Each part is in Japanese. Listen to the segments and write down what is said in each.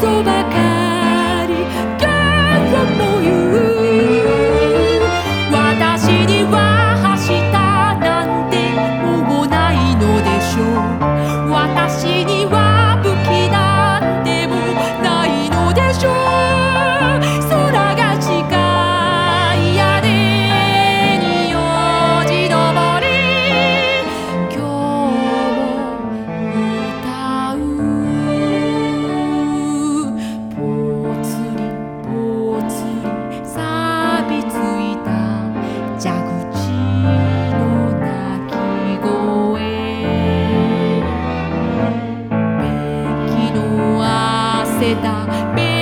そばから c'est un pays.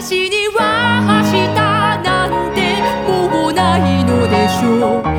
私には明日なんてもうないのでしょう。